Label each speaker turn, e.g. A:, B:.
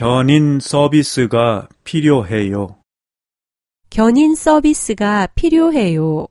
A: 견인 서비스가 필요해요.
B: 견인 서비스가 필요해요.